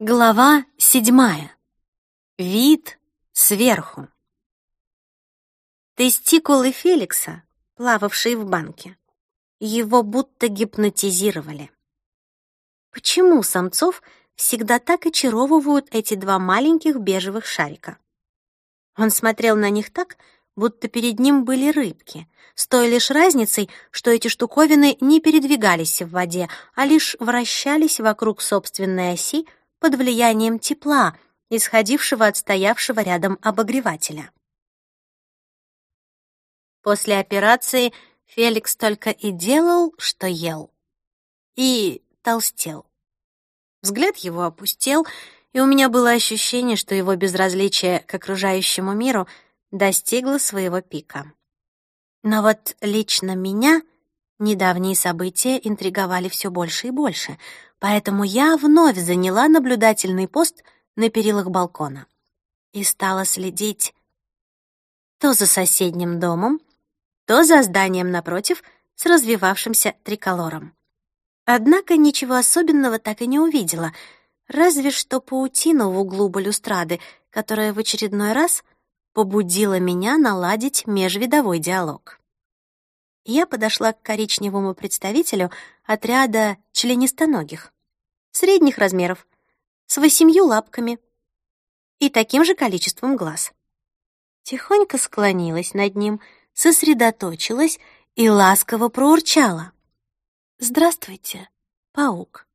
Глава седьмая. Вид сверху. Тестикулы Феликса, плававшие в банке, его будто гипнотизировали. Почему самцов всегда так очаровывают эти два маленьких бежевых шарика? Он смотрел на них так, будто перед ним были рыбки, с той лишь разницей, что эти штуковины не передвигались в воде, а лишь вращались вокруг собственной оси, под влиянием тепла, исходившего от стоявшего рядом обогревателя. После операции Феликс только и делал, что ел. И толстел. Взгляд его опустел, и у меня было ощущение, что его безразличие к окружающему миру достигло своего пика. Но вот лично меня недавние события интриговали все больше и больше — поэтому я вновь заняла наблюдательный пост на перилах балкона и стала следить то за соседним домом, то за зданием напротив с развивавшимся триколором. Однако ничего особенного так и не увидела, разве что паутину в углу балюстрады, которая в очередной раз побудила меня наладить межвидовой диалог. Я подошла к коричневому представителю отряда членистоногих, средних размеров, с восемью лапками и таким же количеством глаз. Тихонько склонилась над ним, сосредоточилась и ласково проурчала. «Здравствуйте, паук».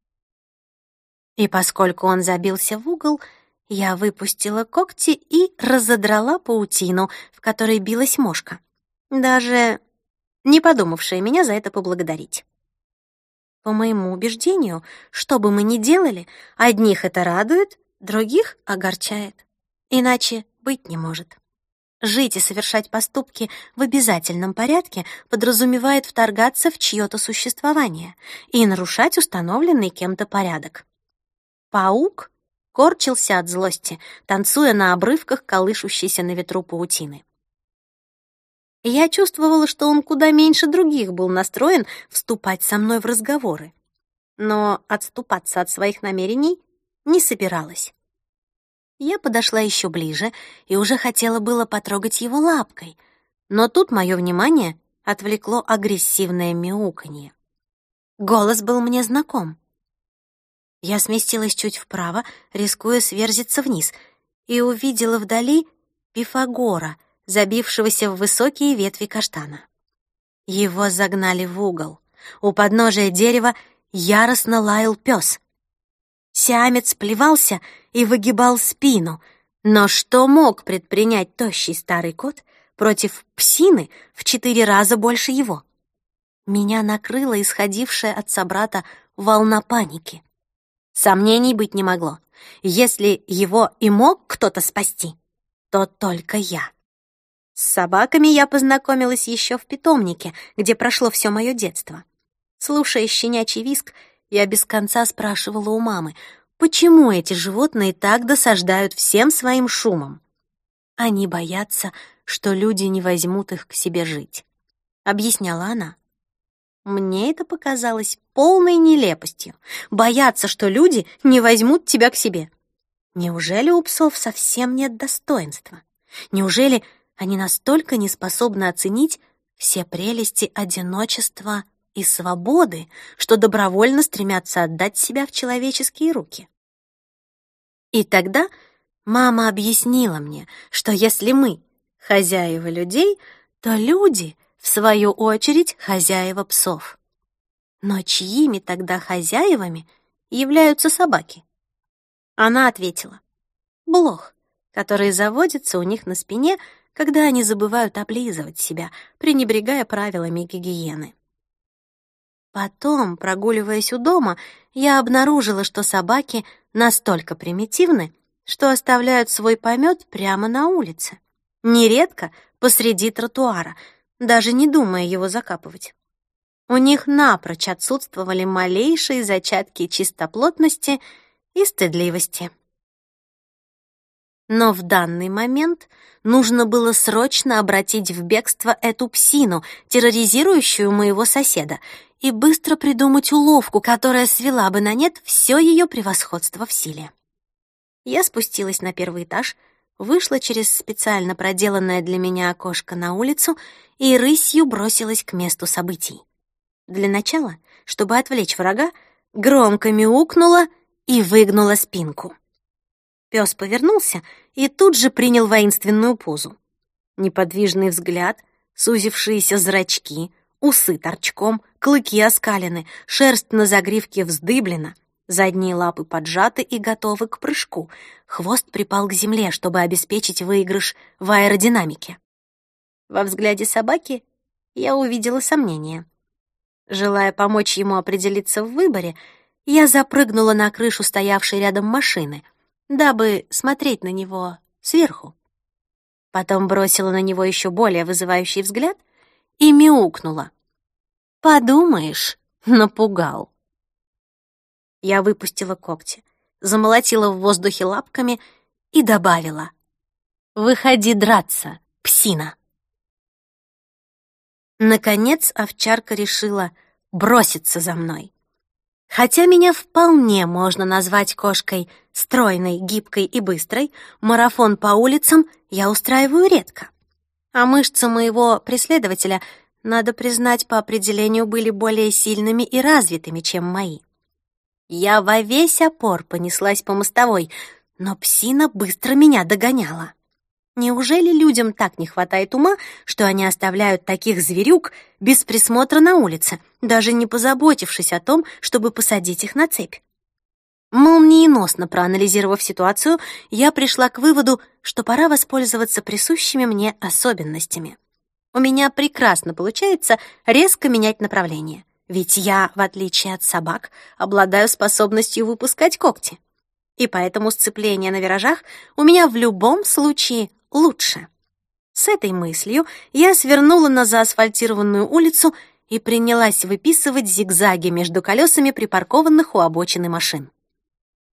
И поскольку он забился в угол, я выпустила когти и разодрала паутину, в которой билась мошка, даже не подумавшая меня за это поблагодарить. По моему убеждению, что бы мы ни делали, одних это радует, других огорчает. Иначе быть не может. Жить и совершать поступки в обязательном порядке подразумевает вторгаться в чье-то существование и нарушать установленный кем-то порядок. Паук корчился от злости, танцуя на обрывках колышущейся на ветру паутины. Я чувствовала, что он куда меньше других был настроен вступать со мной в разговоры. Но отступаться от своих намерений не собиралась. Я подошла еще ближе и уже хотела было потрогать его лапкой, но тут мое внимание отвлекло агрессивное мяуканье. Голос был мне знаком. Я сместилась чуть вправо, рискуя сверзиться вниз, и увидела вдали Пифагора — забившегося в высокие ветви каштана. Его загнали в угол. У подножия дерева яростно лаял пес. Сиамец плевался и выгибал спину, но что мог предпринять тощий старый кот против псины в четыре раза больше его? Меня накрыла исходившая от собрата волна паники. Сомнений быть не могло. Если его и мог кто-то спасти, то только я. С собаками я познакомилась еще в питомнике, где прошло все мое детство. Слушая щенячий виск, я без конца спрашивала у мамы, почему эти животные так досаждают всем своим шумом. Они боятся, что люди не возьмут их к себе жить, объясняла она. Мне это показалось полной нелепостью. Бояться, что люди не возьмут тебя к себе. Неужели у псов совсем нет достоинства? Неужели они настолько не способны оценить все прелести одиночества и свободы, что добровольно стремятся отдать себя в человеческие руки. И тогда мама объяснила мне, что если мы хозяева людей, то люди, в свою очередь, хозяева псов. Но чьими тогда хозяевами являются собаки? Она ответила, блох, который заводится у них на спине когда они забывают облизывать себя, пренебрегая правилами гигиены. Потом, прогуливаясь у дома, я обнаружила, что собаки настолько примитивны, что оставляют свой помет прямо на улице, нередко посреди тротуара, даже не думая его закапывать. У них напрочь отсутствовали малейшие зачатки чистоплотности и стыдливости. Но в данный момент нужно было срочно обратить в бегство эту псину, терроризирующую моего соседа, и быстро придумать уловку, которая свела бы на нет все ее превосходство в силе. Я спустилась на первый этаж, вышла через специально проделанное для меня окошко на улицу и рысью бросилась к месту событий. Для начала, чтобы отвлечь врага, громко мяукнула и выгнула спинку. Пес повернулся и тут же принял воинственную позу. Неподвижный взгляд, сузившиеся зрачки, усы торчком, клыки оскалены, шерсть на загривке вздыблена, задние лапы поджаты и готовы к прыжку, хвост припал к земле, чтобы обеспечить выигрыш в аэродинамике. Во взгляде собаки я увидела сомнение. Желая помочь ему определиться в выборе, я запрыгнула на крышу стоявшей рядом машины, дабы смотреть на него сверху. Потом бросила на него еще более вызывающий взгляд и мяукнула. «Подумаешь, напугал». Я выпустила когти, замолотила в воздухе лапками и добавила. «Выходи драться, псина!» Наконец овчарка решила броситься за мной. Хотя меня вполне можно назвать кошкой стройной, гибкой и быстрой, марафон по улицам я устраиваю редко. А мышцы моего преследователя, надо признать, по определению были более сильными и развитыми, чем мои. Я во весь опор понеслась по мостовой, но псина быстро меня догоняла. Неужели людям так не хватает ума, что они оставляют таких зверюк без присмотра на улице, даже не позаботившись о том, чтобы посадить их на цепь? Молниеносно проанализировав ситуацию, я пришла к выводу, что пора воспользоваться присущими мне особенностями. У меня прекрасно получается резко менять направление, ведь я, в отличие от собак, обладаю способностью выпускать когти. И поэтому сцепление на виражах у меня в любом случае лучше. С этой мыслью я свернула на заасфальтированную улицу и принялась выписывать зигзаги между колесами припаркованных у обочины машин.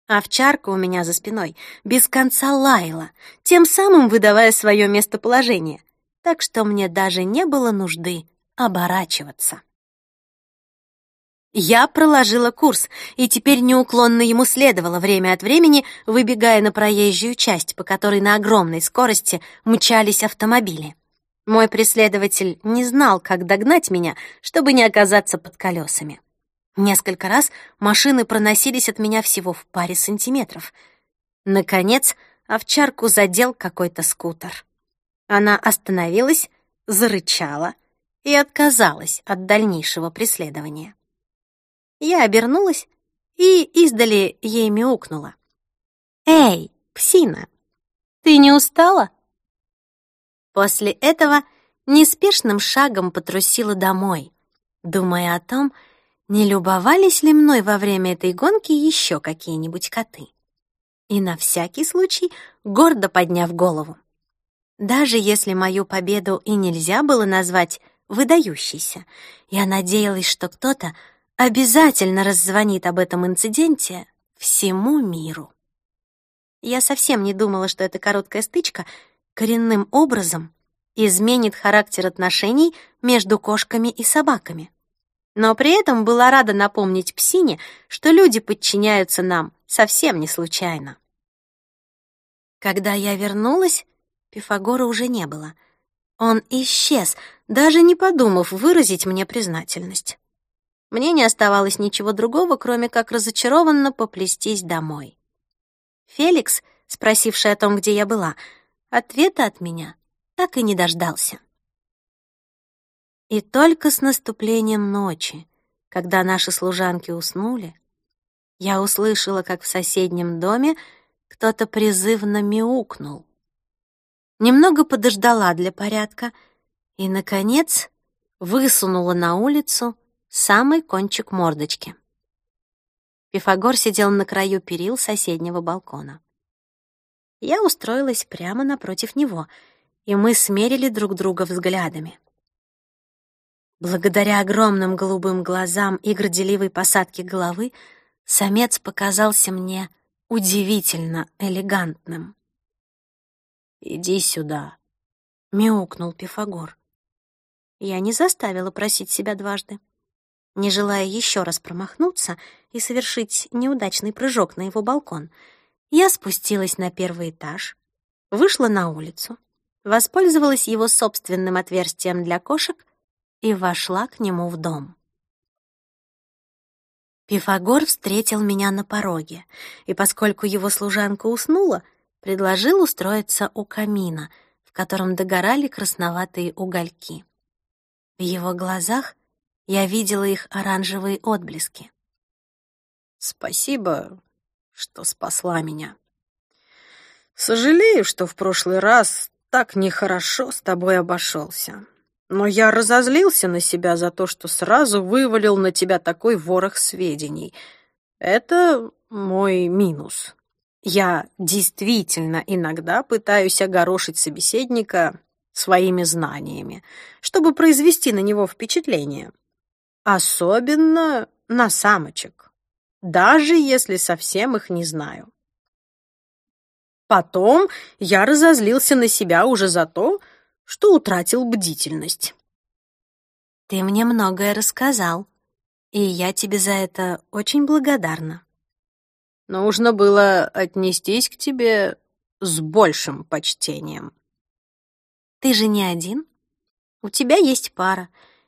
Овчарка у меня за спиной без конца лаяла, тем самым выдавая свое местоположение, так что мне даже не было нужды оборачиваться. Я проложила курс, и теперь неуклонно ему следовало время от времени, выбегая на проезжую часть, по которой на огромной скорости мчались автомобили. Мой преследователь не знал, как догнать меня, чтобы не оказаться под колесами. Несколько раз машины проносились от меня всего в паре сантиметров. Наконец, овчарку задел какой-то скутер. Она остановилась, зарычала и отказалась от дальнейшего преследования. Я обернулась и издали ей мяукнула. «Эй, псина, ты не устала?» После этого неспешным шагом потрусила домой, думая о том, не любовались ли мной во время этой гонки еще какие-нибудь коты. И на всякий случай гордо подняв голову. Даже если мою победу и нельзя было назвать выдающейся, я надеялась, что кто-то обязательно раззвонит об этом инциденте всему миру. Я совсем не думала, что эта короткая стычка коренным образом изменит характер отношений между кошками и собаками. Но при этом была рада напомнить псине, что люди подчиняются нам совсем не случайно. Когда я вернулась, Пифагора уже не было. Он исчез, даже не подумав выразить мне признательность. Мне не оставалось ничего другого, кроме как разочарованно поплестись домой. Феликс, спросивший о том, где я была, ответа от меня так и не дождался. И только с наступлением ночи, когда наши служанки уснули, я услышала, как в соседнем доме кто-то призывно мяукнул. Немного подождала для порядка и, наконец, высунула на улицу самый кончик мордочки. Пифагор сидел на краю перил соседнего балкона. Я устроилась прямо напротив него, и мы смерили друг друга взглядами. Благодаря огромным голубым глазам и горделивой посадке головы самец показался мне удивительно элегантным. «Иди сюда», — мяукнул Пифагор. Я не заставила просить себя дважды. Не желая еще раз промахнуться и совершить неудачный прыжок на его балкон, Я спустилась на первый этаж, вышла на улицу, воспользовалась его собственным отверстием для кошек и вошла к нему в дом. Пифагор встретил меня на пороге, и поскольку его служанка уснула, предложил устроиться у камина, в котором догорали красноватые угольки. В его глазах я видела их оранжевые отблески. «Спасибо, что спасла меня. Сожалею, что в прошлый раз так нехорошо с тобой обошелся. Но я разозлился на себя за то, что сразу вывалил на тебя такой ворох сведений. Это мой минус. Я действительно иногда пытаюсь огорошить собеседника своими знаниями, чтобы произвести на него впечатление. Особенно на самочек, даже если совсем их не знаю. Потом я разозлился на себя уже за то, что утратил бдительность. Ты мне многое рассказал, и я тебе за это очень благодарна. Нужно было отнестись к тебе с большим почтением. Ты же не один. У тебя есть пара,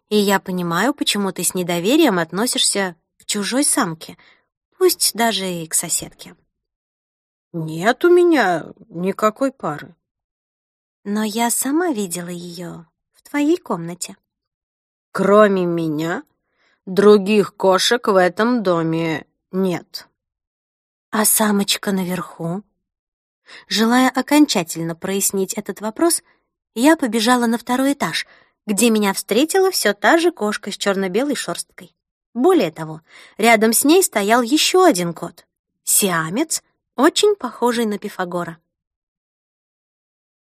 и я понимаю, почему ты с недоверием относишься к чужой самке, пусть даже и к соседке. Нет у меня никакой пары. Но я сама видела ее в твоей комнате. Кроме меня, других кошек в этом доме нет. А самочка наверху? Желая окончательно прояснить этот вопрос, я побежала на второй этаж, где меня встретила все та же кошка с черно-белой шерсткой. Более того, рядом с ней стоял еще один кот — сиамец, очень похожий на Пифагора.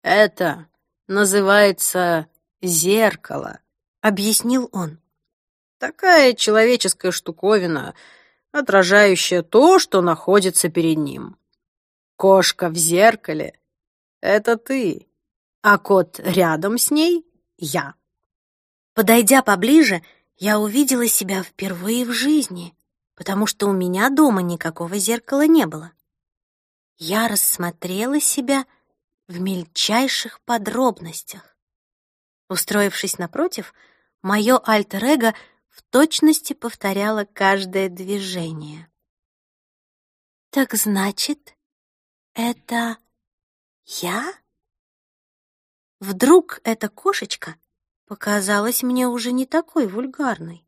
«Это называется зеркало», — объяснил он. «Такая человеческая штуковина, отражающая то, что находится перед ним. Кошка в зеркале — это ты, а кот рядом с ней — я». Подойдя поближе, я увидела себя впервые в жизни, потому что у меня дома никакого зеркала не было. Я рассмотрела себя — в мельчайших подробностях. Устроившись напротив, мое альтер-эго в точности повторяло каждое движение. «Так значит, это я?» Вдруг эта кошечка показалась мне уже не такой вульгарной.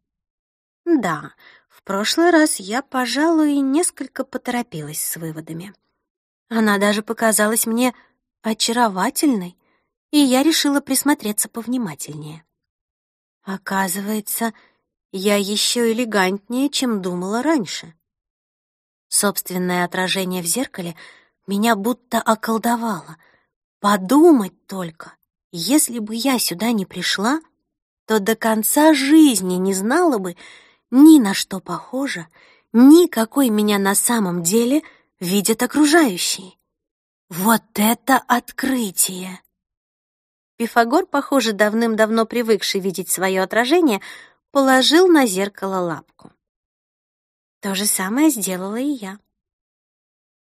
Да, в прошлый раз я, пожалуй, несколько поторопилась с выводами. Она даже показалась мне очаровательной, и я решила присмотреться повнимательнее. Оказывается, я еще элегантнее, чем думала раньше. Собственное отражение в зеркале меня будто околдовало. Подумать только, если бы я сюда не пришла, то до конца жизни не знала бы ни на что похожа, ни какой меня на самом деле видят окружающие. Вот это открытие! Пифагор, похоже, давным-давно привыкший видеть свое отражение, положил на зеркало лапку. То же самое сделала и я.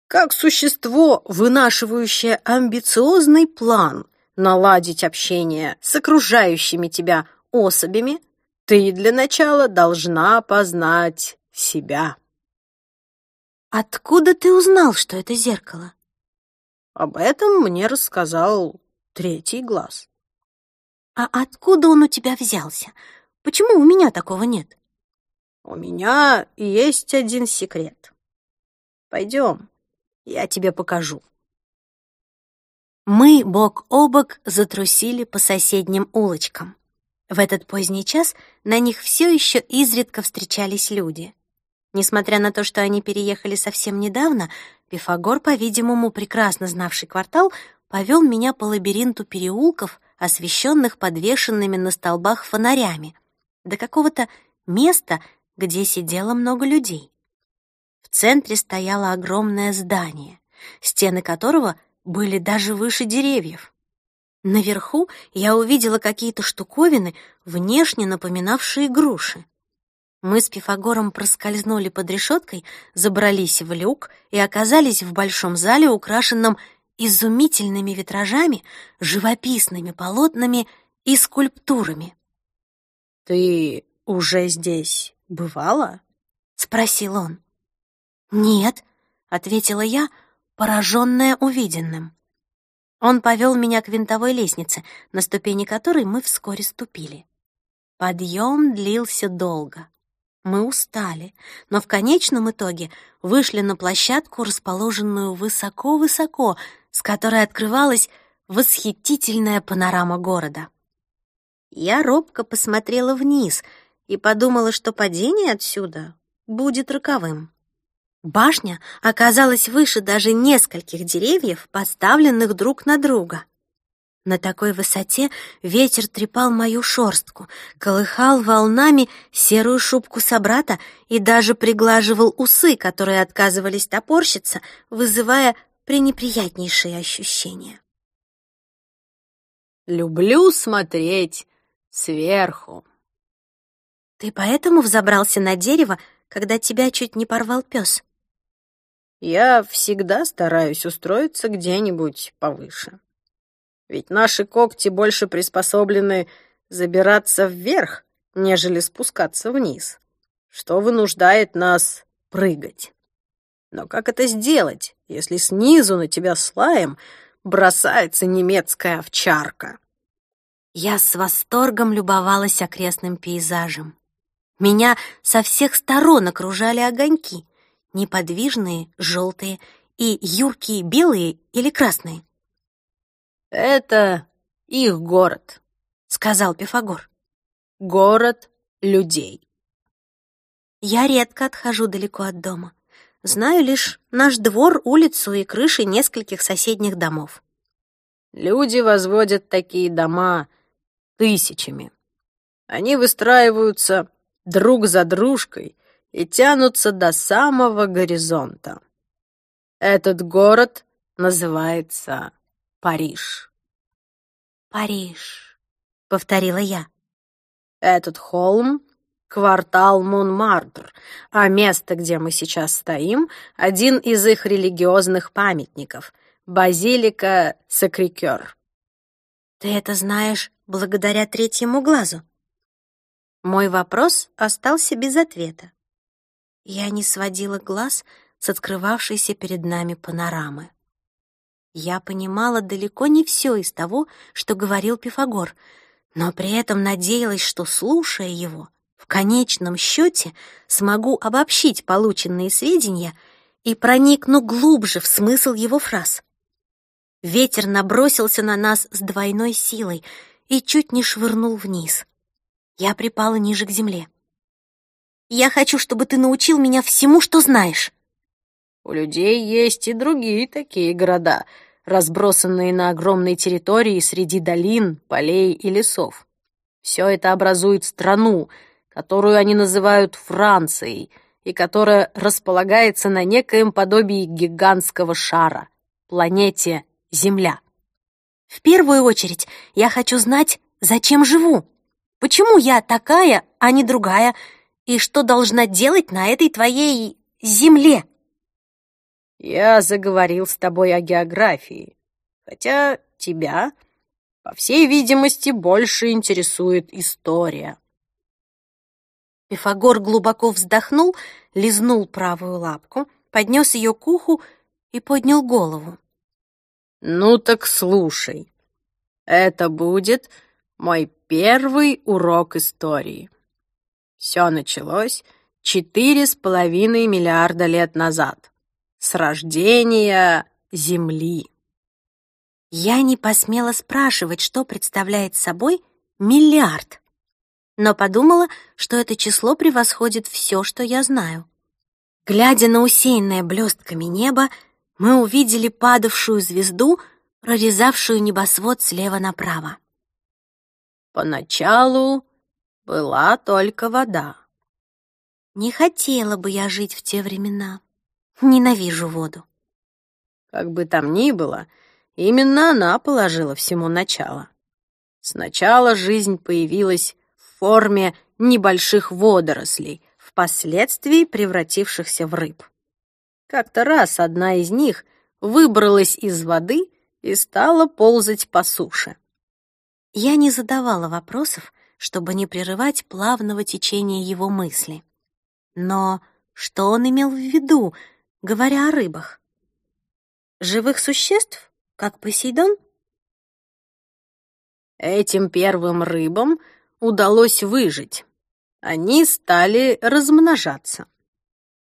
Как существо, вынашивающее амбициозный план наладить общение с окружающими тебя особями, ты для начала должна познать себя. Откуда ты узнал, что это зеркало? Об этом мне рассказал третий глаз. А откуда он у тебя взялся? Почему у меня такого нет? У меня есть один секрет. Пойдем, я тебе покажу. Мы бок о бок затрусили по соседним улочкам. В этот поздний час на них все еще изредка встречались люди. Несмотря на то, что они переехали совсем недавно, Пифагор, по-видимому, прекрасно знавший квартал, повел меня по лабиринту переулков, освещенных подвешенными на столбах фонарями, до какого-то места, где сидело много людей. В центре стояло огромное здание, стены которого были даже выше деревьев. Наверху я увидела какие-то штуковины, внешне напоминавшие груши. Мы с Пифагором проскользнули под решеткой, забрались в люк и оказались в большом зале, украшенном изумительными витражами, живописными полотнами и скульптурами. «Ты уже здесь бывала?» — спросил он. «Нет», — ответила я, пораженная увиденным. Он повел меня к винтовой лестнице, на ступени которой мы вскоре ступили. Подъем длился долго. Мы устали, но в конечном итоге вышли на площадку, расположенную высоко-высоко, с которой открывалась восхитительная панорама города. Я робко посмотрела вниз и подумала, что падение отсюда будет роковым. Башня оказалась выше даже нескольких деревьев, поставленных друг на друга. На такой высоте ветер трепал мою шорстку, колыхал волнами серую шубку собрата и даже приглаживал усы, которые отказывались топорщиться, вызывая пренеприятнейшие ощущения. «Люблю смотреть сверху». «Ты поэтому взобрался на дерево, когда тебя чуть не порвал пес?» «Я всегда стараюсь устроиться где-нибудь повыше». Ведь наши когти больше приспособлены забираться вверх, нежели спускаться вниз, что вынуждает нас прыгать. Но как это сделать, если снизу на тебя слаем бросается немецкая овчарка? Я с восторгом любовалась окрестным пейзажем. Меня со всех сторон окружали огоньки, неподвижные, желтые и юркие белые или красные. «Это их город», — сказал Пифагор. «Город людей». Я редко отхожу далеко от дома. Знаю лишь наш двор, улицу и крыши нескольких соседних домов. Люди возводят такие дома тысячами. Они выстраиваются друг за дружкой и тянутся до самого горизонта. Этот город называется Париж. Париж, повторила я. Этот холм — квартал Монмартр, а место, где мы сейчас стоим, один из их религиозных памятников — базилика Сакрикер. Ты это знаешь благодаря третьему глазу? Мой вопрос остался без ответа. Я не сводила глаз с открывавшейся перед нами панорамы. Я понимала далеко не все из того, что говорил Пифагор, но при этом надеялась, что, слушая его, в конечном счете смогу обобщить полученные сведения и проникну глубже в смысл его фраз. Ветер набросился на нас с двойной силой и чуть не швырнул вниз. Я припала ниже к земле. «Я хочу, чтобы ты научил меня всему, что знаешь», у людей есть и другие такие города, разбросанные на огромной территории среди долин, полей и лесов. Все это образует страну, которую они называют Францией, и которая располагается на некоем подобии гигантского шара, планете Земля. В первую очередь я хочу знать, зачем живу. Почему я такая, а не другая, и что должна делать на этой твоей земле? Я заговорил с тобой о географии, хотя тебя, по всей видимости, больше интересует история. Пифагор глубоко вздохнул, лизнул правую лапку, поднес ее к уху и поднял голову. «Ну так слушай. Это будет мой первый урок истории. Все началось четыре с половиной миллиарда лет назад с рождения Земли. Я не посмела спрашивать, что представляет собой миллиард, но подумала, что это число превосходит все, что я знаю. Глядя на усеянное блестками небо, мы увидели падавшую звезду, прорезавшую небосвод слева направо. Поначалу была только вода. Не хотела бы я жить в те времена. Ненавижу воду. Как бы там ни было, именно она положила всему начало. Сначала жизнь появилась в форме небольших водорослей, впоследствии превратившихся в рыб. Как-то раз одна из них выбралась из воды и стала ползать по суше. Я не задавала вопросов, чтобы не прерывать плавного течения его мысли. Но что он имел в виду, говоря о рыбах? Живых существ, как Посейдон? Этим первым рыбам удалось выжить. Они стали размножаться.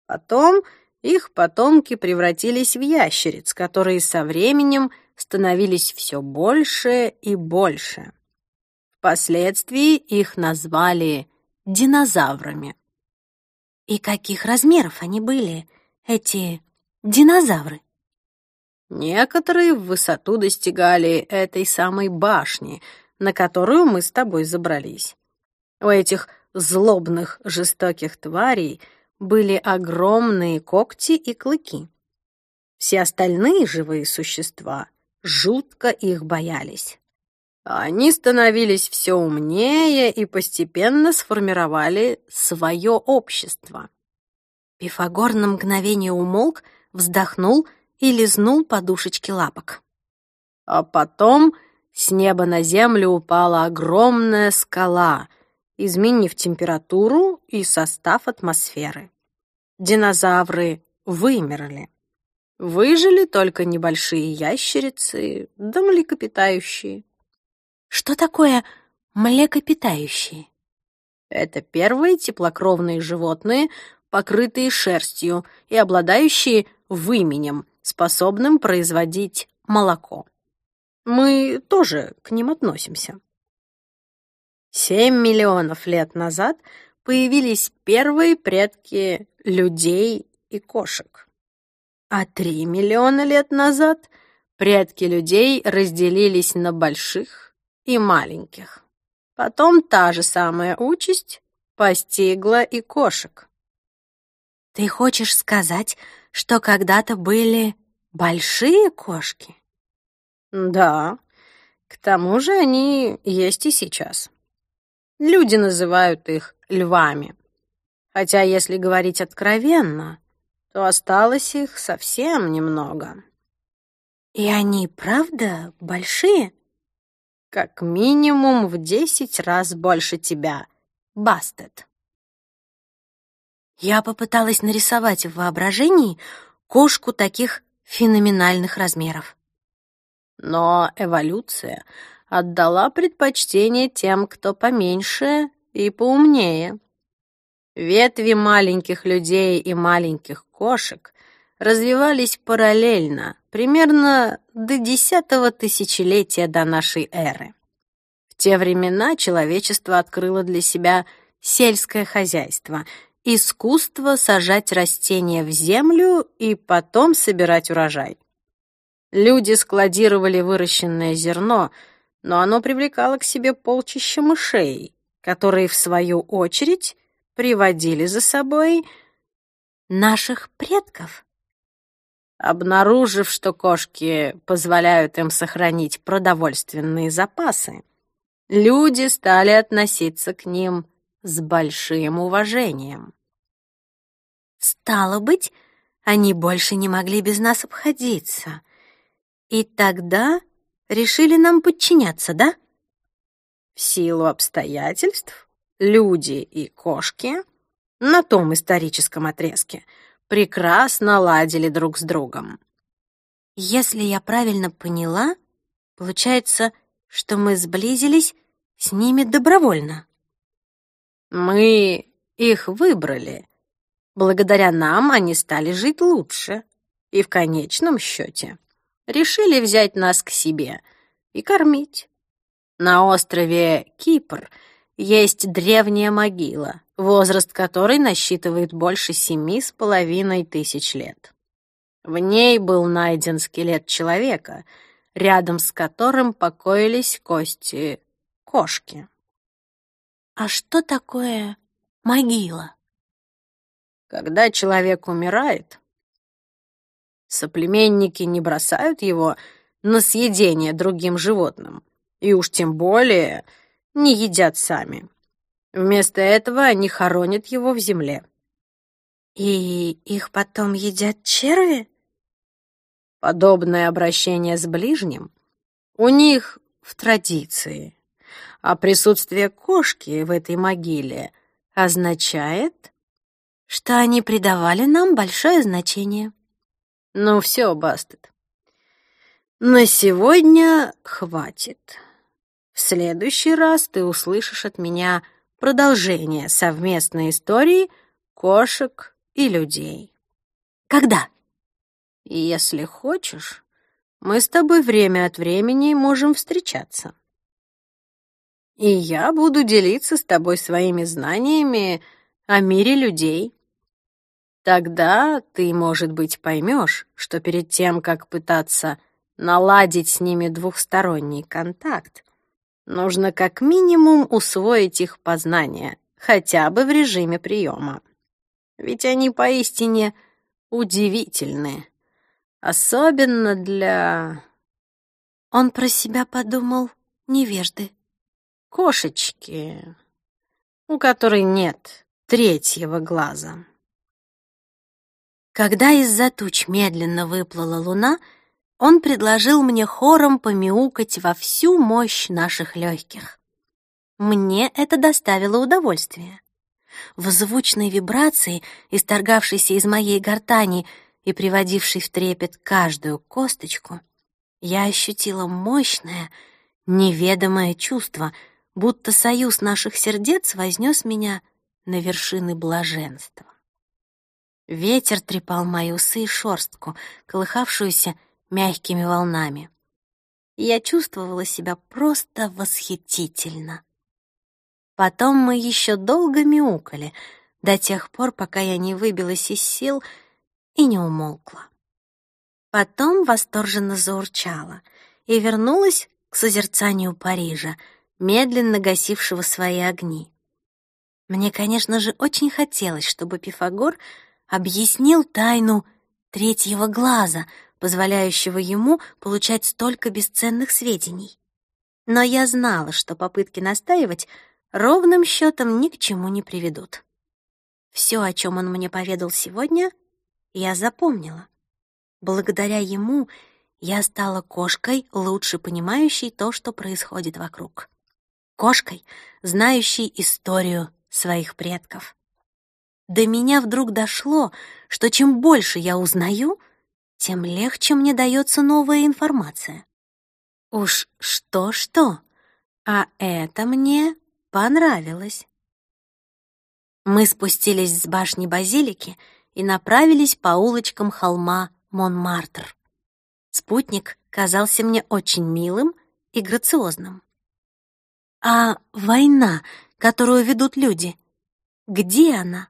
Потом их потомки превратились в ящериц, которые со временем становились все больше и больше. Впоследствии их назвали динозаврами. И каких размеров они были, эти динозавры? Некоторые в высоту достигали этой самой башни, на которую мы с тобой забрались. У этих злобных, жестоких тварей были огромные когти и клыки. Все остальные живые существа жутко их боялись. Они становились все умнее и постепенно сформировали свое общество. Пифагор на мгновение умолк, вздохнул и лизнул подушечки лапок. А потом с неба на землю упала огромная скала, изменив температуру и состав атмосферы. Динозавры вымерли. Выжили только небольшие ящерицы да млекопитающие. Что такое млекопитающие? Это первые теплокровные животные, покрытые шерстью и обладающие выменем, способным производить молоко. Мы тоже к ним относимся. Семь миллионов лет назад появились первые предки людей и кошек. А три миллиона лет назад предки людей разделились на больших и маленьких. Потом та же самая участь постигла и кошек. Ты хочешь сказать, что когда-то были большие кошки? Да, к тому же они есть и сейчас. Люди называют их львами. Хотя, если говорить откровенно, то осталось их совсем немного. И они, правда, большие? Как минимум в десять раз больше тебя, Бастет. Я попыталась нарисовать в воображении кошку таких феноменальных размеров. Но эволюция отдала предпочтение тем, кто поменьше и поумнее. Ветви маленьких людей и маленьких кошек развивались параллельно, примерно до десятого тысячелетия до нашей эры. В те времена человечество открыло для себя сельское хозяйство, искусство сажать растения в землю и потом собирать урожай. Люди складировали выращенное зерно, но оно привлекало к себе полчища мышей, которые, в свою очередь, приводили за собой наших предков. Обнаружив, что кошки позволяют им сохранить продовольственные запасы, люди стали относиться к ним с большим уважением. Стало быть, они больше не могли без нас обходиться. И тогда решили нам подчиняться, да? В силу обстоятельств люди и кошки на том историческом отрезке прекрасно ладили друг с другом. Если я правильно поняла, получается, что мы сблизились с ними добровольно. Мы их выбрали. Благодаря нам они стали жить лучше. И в конечном счете решили взять нас к себе и кормить. На острове Кипр есть древняя могила, возраст которой насчитывает больше семи с половиной тысяч лет. В ней был найден скелет человека, рядом с которым покоились кости кошки. А что такое могила? Когда человек умирает, Соплеменники не бросают его на съедение другим животным, и уж тем более не едят сами. Вместо этого они хоронят его в земле И их потом едят черви? Подобное обращение с ближним у них в традиции, а присутствие кошки в этой могиле означает, что они придавали нам большое значение. Ну все, Бастет. На сегодня хватит. В следующий раз ты услышишь от меня продолжение совместной истории кошек и людей. Когда? Если хочешь, мы с тобой время от времени можем встречаться. И я буду делиться с тобой своими знаниями о мире людей. Тогда ты, может быть, поймешь, что перед тем, как пытаться наладить с ними двухсторонний контакт, нужно как минимум усвоить их познания, хотя бы в режиме приема. Ведь они поистине удивительны, особенно для... Он про себя подумал невежды. Кошечки, у которой нет третьего глаза. Когда из-за туч медленно выплыла луна, он предложил мне хором помяукать во всю мощь наших легких. Мне это доставило удовольствие. В звучной вибрации, исторгавшейся из моей гортани и приводившей в трепет каждую косточку, я ощутила мощное, неведомое чувство, будто союз наших сердец вознес меня на вершины блаженства. Ветер трепал мои усы и шорстку, колыхавшуюся мягкими волнами. Я чувствовала себя просто восхитительно. Потом мы еще долго мяукали, до тех пор, пока я не выбилась из сил и не умолкла. Потом восторженно заурчала и вернулась к созерцанию Парижа, медленно гасившего свои огни. Мне, конечно же, очень хотелось, чтобы Пифагор — объяснил тайну третьего глаза, позволяющего ему получать столько бесценных сведений. Но я знала, что попытки настаивать ровным счетом ни к чему не приведут. Все, о чем он мне поведал сегодня, я запомнила. Благодаря ему я стала кошкой, лучше понимающей то, что происходит вокруг. Кошкой, знающей историю своих предков. До меня вдруг дошло, что чем больше я узнаю, тем легче мне дается новая информация. Уж что-что, а это мне понравилось. Мы спустились с башни базилики и направились по улочкам холма Монмартр. Спутник казался мне очень милым и грациозным. А война, которую ведут люди, где она?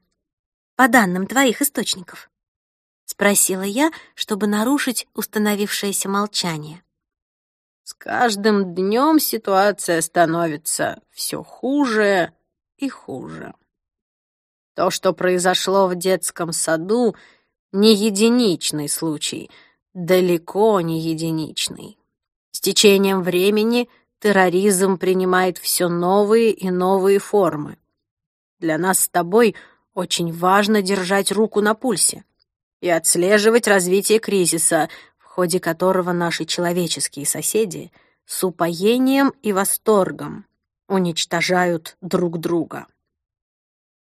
по данным твоих источников?» — спросила я, чтобы нарушить установившееся молчание. «С каждым днем ситуация становится все хуже и хуже. То, что произошло в детском саду, не единичный случай, далеко не единичный. С течением времени терроризм принимает все новые и новые формы. Для нас с тобой — очень важно держать руку на пульсе и отслеживать развитие кризиса, в ходе которого наши человеческие соседи с упоением и восторгом уничтожают друг друга.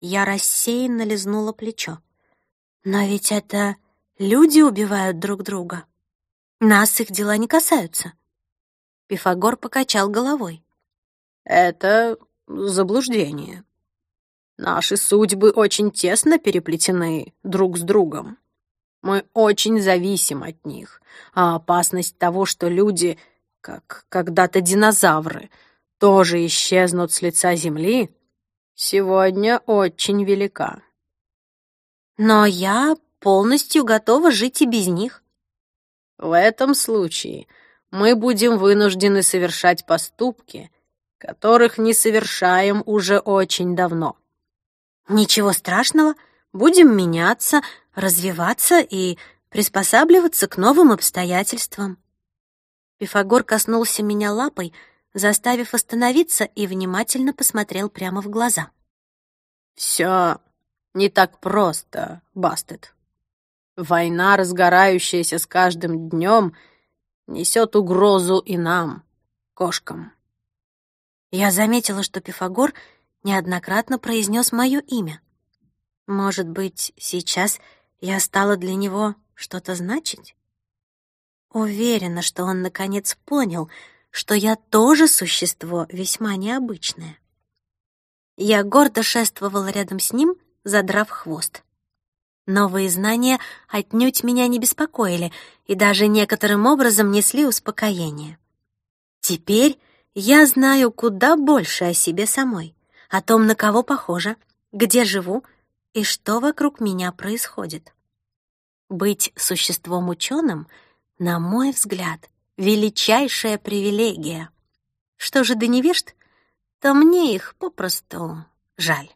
Я рассеянно лизнула плечо. Но ведь это люди убивают друг друга. Нас их дела не касаются. Пифагор покачал головой. Это заблуждение. Наши судьбы очень тесно переплетены друг с другом. Мы очень зависим от них, а опасность того, что люди, как когда-то динозавры, тоже исчезнут с лица Земли, сегодня очень велика. Но я полностью готова жить и без них. В этом случае мы будем вынуждены совершать поступки, которых не совершаем уже очень давно. Ничего страшного, будем меняться, развиваться и приспосабливаться к новым обстоятельствам. Пифагор коснулся меня лапой, заставив остановиться и внимательно посмотрел прямо в глаза. «Все не так просто, Бастет. Война, разгорающаяся с каждым днем, несет угрозу и нам, кошкам. Я заметила, что Пифагор неоднократно произнес мое имя. Может быть, сейчас я стала для него что-то значить? Уверена, что он наконец понял, что я тоже существо весьма необычное. Я гордо шествовала рядом с ним, задрав хвост. Новые знания отнюдь меня не беспокоили и даже некоторым образом несли успокоение. Теперь я знаю куда больше о себе самой, о том, на кого похожа, где живу и что вокруг меня происходит. Быть существом ученым, на мой взгляд, величайшая привилегия. Что же до невежд, то мне их попросту жаль.